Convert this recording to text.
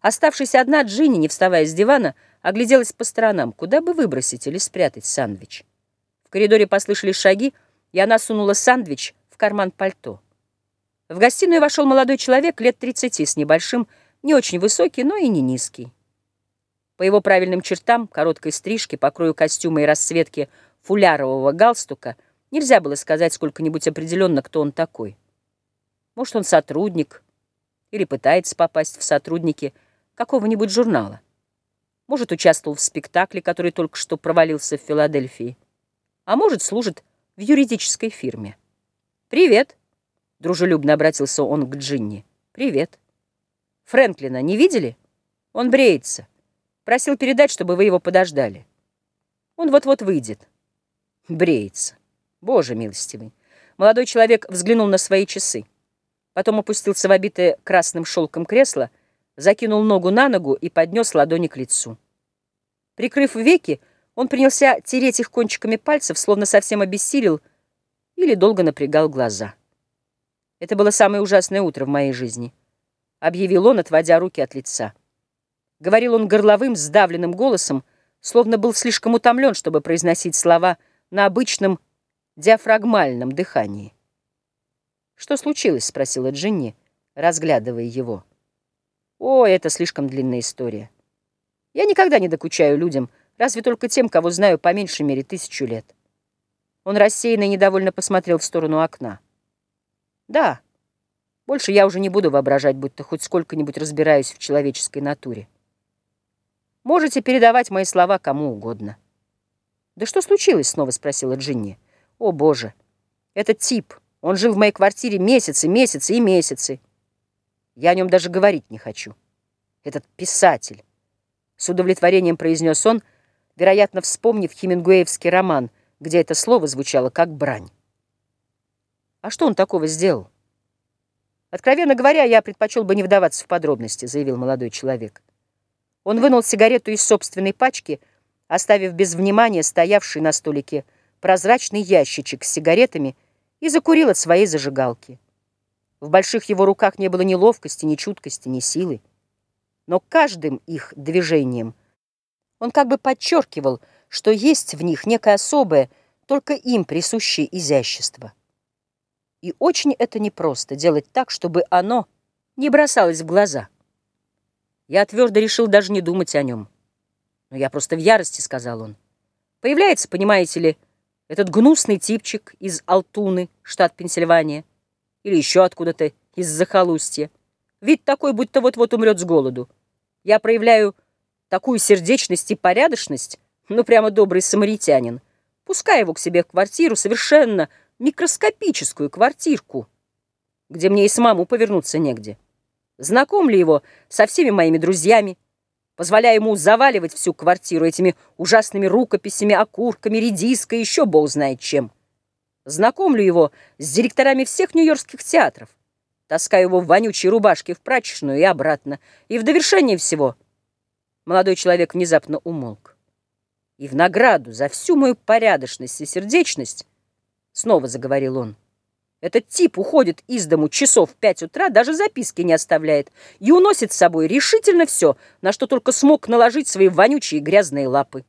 Оставшись одна, Джинни, не вставая с дивана, огляделась по сторонам, куда бы выбросить или спрятать сандвич. В коридоре послышались шаги, и она сунула сандвич в карман пальто. В гостиную вошел молодой человек лет 30 с небольшим, не очень высокий, но и не низкий. По его правильным чертам, короткой стрижке, покрою костюма и расцветке фулярового галстука нельзя было сказать сколько-нибудь определенно, кто он такой. Может, он сотрудник или пытается попасть в сотрудники какого-нибудь журнала. Может, участвовал в спектакле, который только что провалился в Филадельфии. А может, служит в юридической фирме. «Привет!» — дружелюбно обратился он к Джинни. «Привет!» «Фрэнклина не видели? Он бреется. Просил передать, чтобы вы его подождали. Он вот-вот выйдет. Бреется. Боже милостивый!» Молодой человек взглянул на свои часы. Потом опустился в обитое красным шелком кресло, закинул ногу на ногу и поднес ладони к лицу. Прикрыв веки, он принялся тереть их кончиками пальцев, словно совсем обессилел или долго напрягал глаза. «Это было самое ужасное утро в моей жизни», — объявил он, отводя руки от лица. Говорил он горловым, сдавленным голосом, словно был слишком утомлен, чтобы произносить слова на обычном диафрагмальном дыхании. «Что случилось?» — спросила Джинни, разглядывая его. «О, это слишком длинная история. Я никогда не докучаю людям, разве только тем, кого знаю по меньшей мере тысячу лет». Он рассеянно и недовольно посмотрел в сторону окна. «Да, больше я уже не буду воображать, будто хоть сколько-нибудь разбираюсь в человеческой натуре. Можете передавать мои слова кому угодно». «Да что случилось?» — снова спросила Джинни. «О, Боже! Этот тип...» Он жил в моей квартире месяцы, месяцы и месяцы. Я о нем даже говорить не хочу. Этот писатель. С удовлетворением произнес он, вероятно, вспомнив хемингуэевский роман, где это слово звучало как брань. А что он такого сделал? Откровенно говоря, я предпочел бы не вдаваться в подробности, заявил молодой человек. Он вынул сигарету из собственной пачки, оставив без внимания стоявший на столике прозрачный ящичек с сигаретами, и закурил от своей зажигалки. В больших его руках не было ни ловкости, ни чуткости, ни силы. Но каждым их движением он как бы подчеркивал, что есть в них некое особое, только им присущее изящество. И очень это непросто делать так, чтобы оно не бросалось в глаза. Я твердо решил даже не думать о нем. Но я просто в ярости, сказал он. Появляется, понимаете ли, этот гнусный типчик из Алтуны, штат Пенсильвания, или еще откуда-то из захолустья. Вид такой, будто вот-вот умрет с голоду. Я проявляю такую сердечность и порядочность, ну прямо добрый самаритянин. Пускай его к себе в квартиру, совершенно микроскопическую квартирку, где мне и самому повернуться негде. Знакомлю его со всеми моими друзьями, позволяя ему заваливать всю квартиру этими ужасными рукописями, окурками, редиской, еще бог знает чем. Знакомлю его с директорами всех нью-йоркских театров, таскаю его в вонючей рубашке в прачечную и обратно, и в довершение всего молодой человек внезапно умолк. И в награду за всю мою порядочность и сердечность снова заговорил он. Этот тип уходит из дому часов в пять утра, даже записки не оставляет, и уносит с собой решительно все, на что только смог наложить свои вонючие грязные лапы.